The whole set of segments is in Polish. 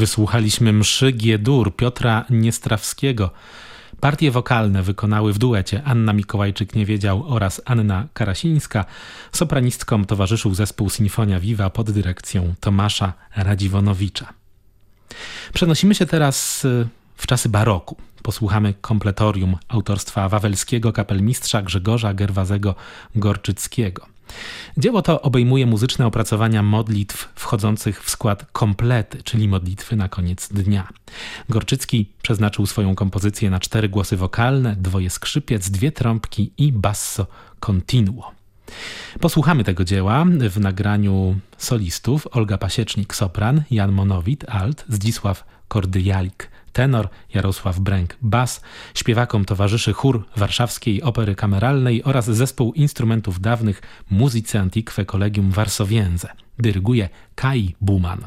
Wysłuchaliśmy mszy G-dur Piotra Niestrawskiego. Partie wokalne wykonały w duecie Anna Mikołajczyk-Niewiedział oraz Anna Karasińska. Sopranistkom towarzyszył zespół Sinfonia Viva pod dyrekcją Tomasza Radziwonowicza. Przenosimy się teraz y, w czasy baroku. Posłuchamy kompletorium autorstwa wawelskiego kapelmistrza Grzegorza Gerwazego Gorczyckiego. Dzieło to obejmuje muzyczne opracowania modlitw wchodzących w skład komplety, czyli modlitwy na koniec dnia. Gorczycki przeznaczył swoją kompozycję na cztery głosy wokalne, dwoje skrzypiec, dwie trąbki i basso continuo. Posłuchamy tego dzieła w nagraniu solistów Olga Pasiecznik sopran, Jan Monowit alt, Zdzisław Kordyjalik tenor, Jarosław Bręk bas, śpiewakom towarzyszy chór Warszawskiej Opery Kameralnej oraz zespół instrumentów dawnych Muzyce Antiquae Collegium Warsowiense. Dyryguje Kai Buman.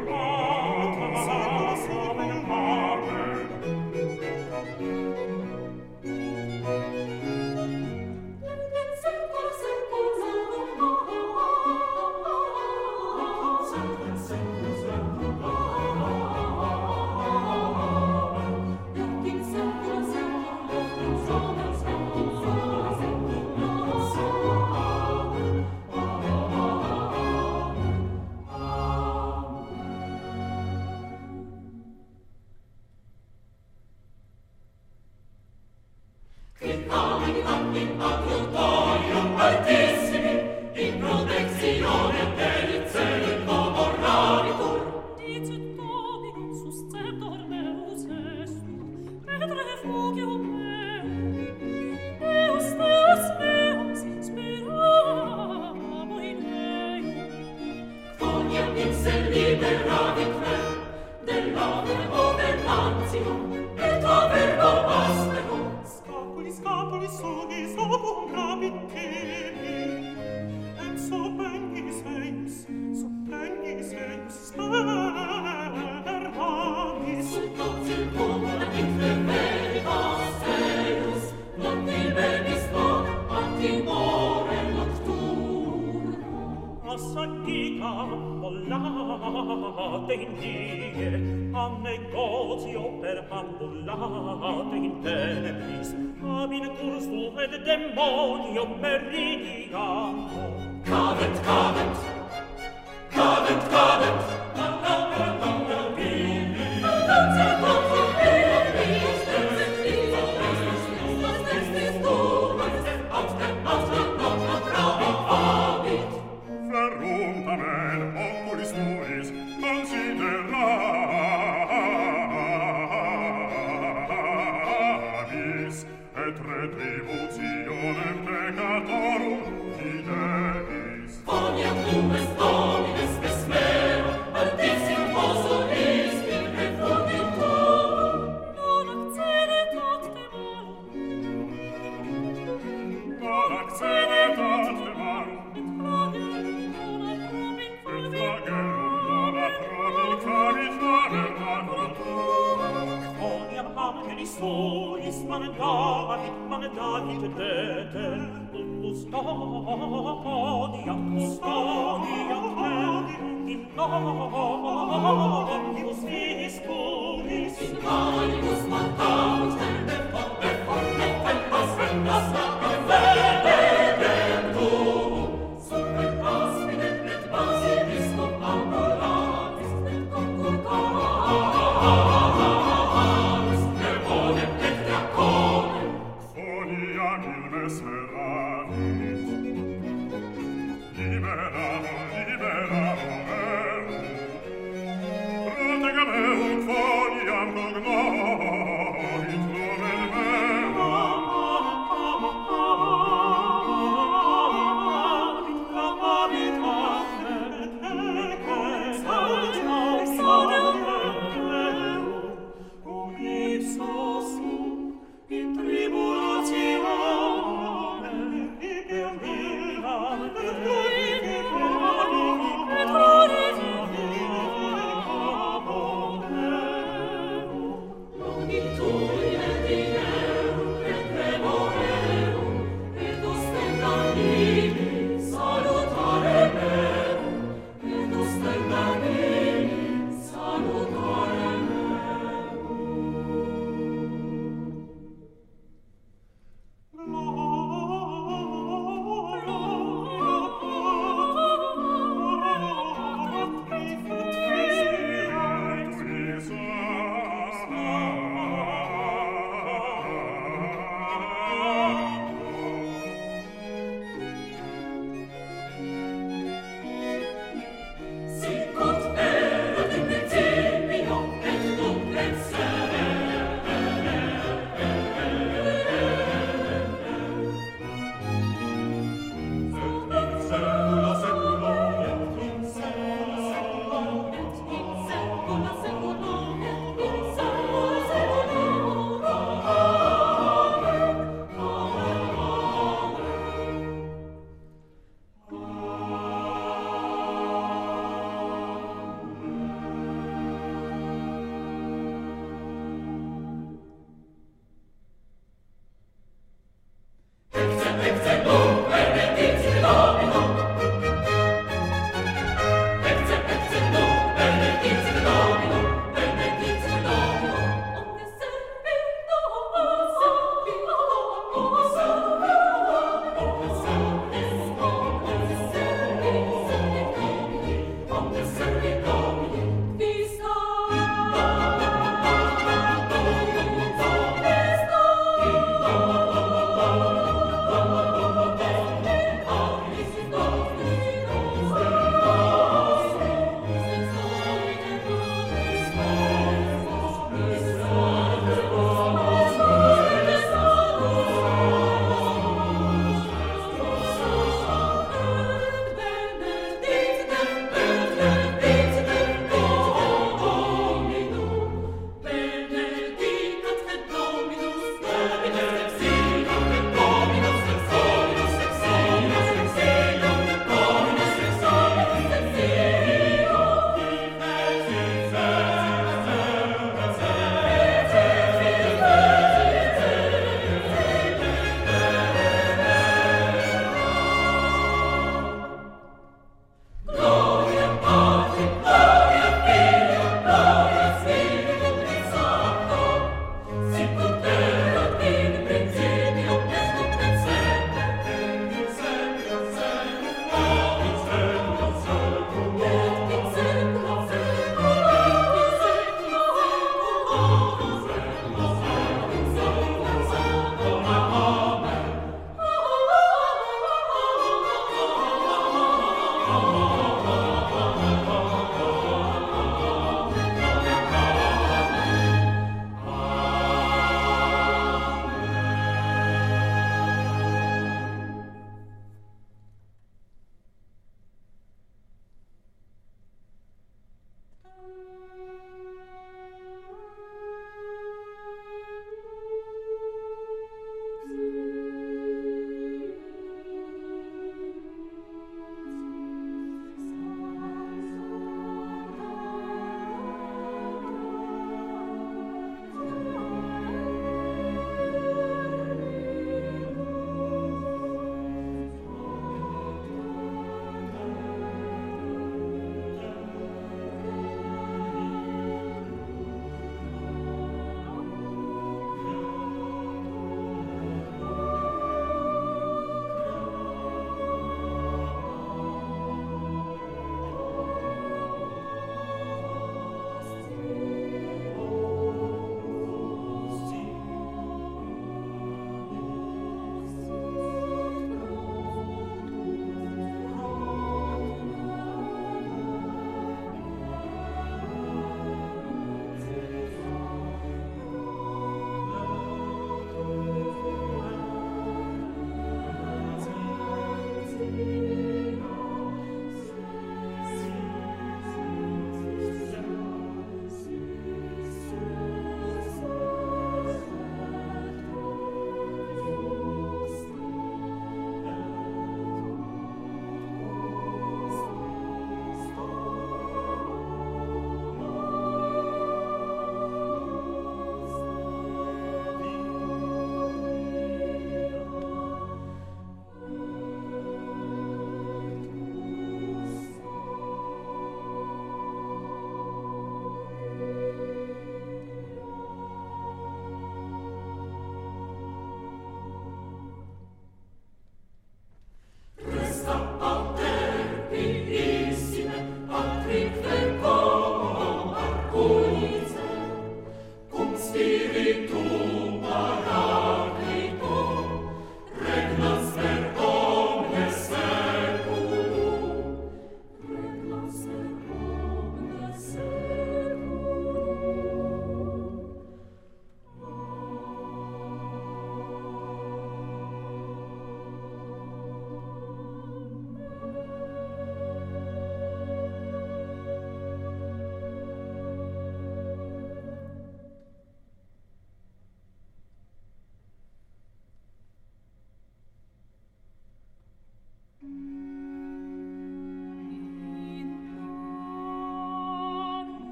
adorata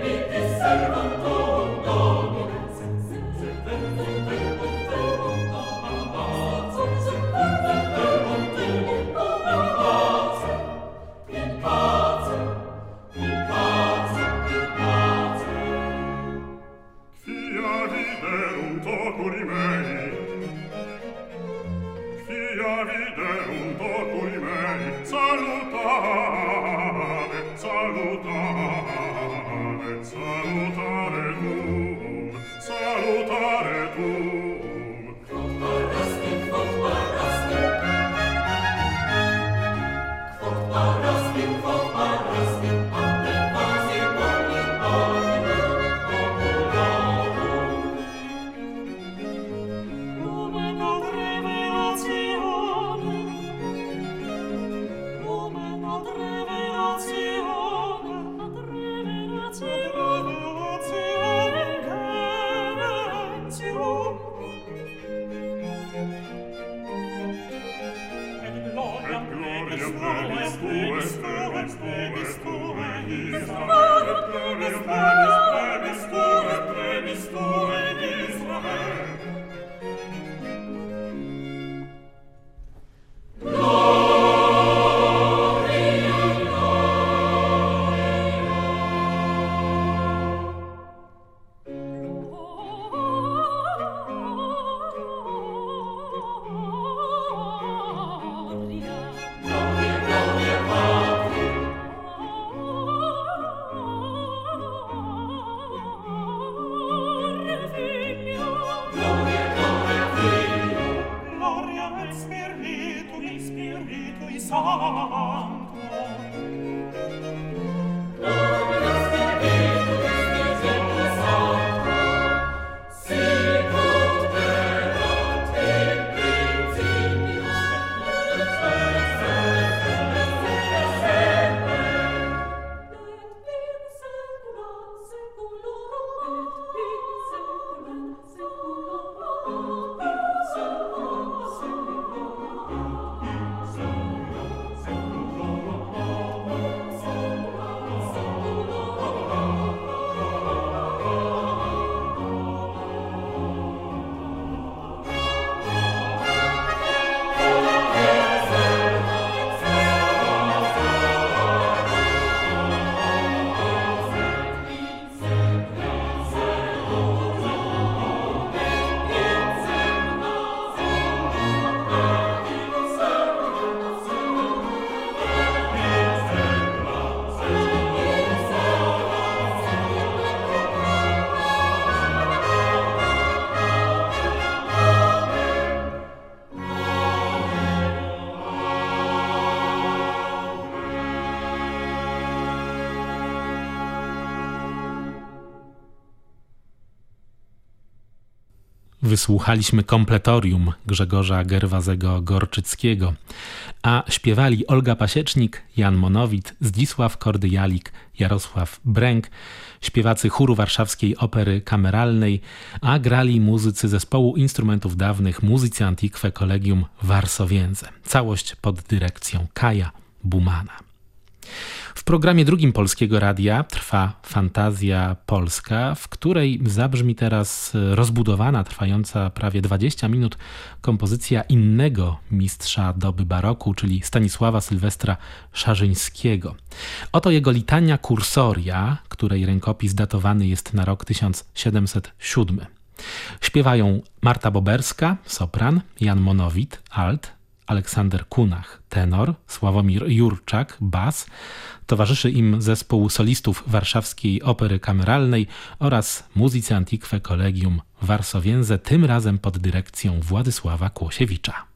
Vivit servantum Spiritu, in Spiritu Sancto. Wysłuchaliśmy kompletorium Grzegorza Gerwazego-Gorczyckiego, a śpiewali Olga Pasiecznik, Jan Monowit, Zdzisław Kordyjalik, Jarosław Bręk, śpiewacy chóru warszawskiej opery kameralnej, a grali muzycy zespołu instrumentów dawnych Muzycy Antiquae Collegium Warsowiędze. Całość pod dyrekcją Kaja Bumana. W programie drugim Polskiego Radia trwa Fantazja Polska, w której zabrzmi teraz rozbudowana, trwająca prawie 20 minut kompozycja innego mistrza doby baroku, czyli Stanisława Sylwestra Szarzyńskiego. Oto jego litania kursoria, której rękopis datowany jest na rok 1707. Śpiewają Marta Boberska, sopran, Jan Monowit, alt, Aleksander Kunach, tenor, Sławomir Jurczak, bas, towarzyszy im zespół solistów Warszawskiej Opery Kameralnej oraz Muzycy Antiquae Collegium Warsowiense, tym razem pod dyrekcją Władysława Kłosiewicza.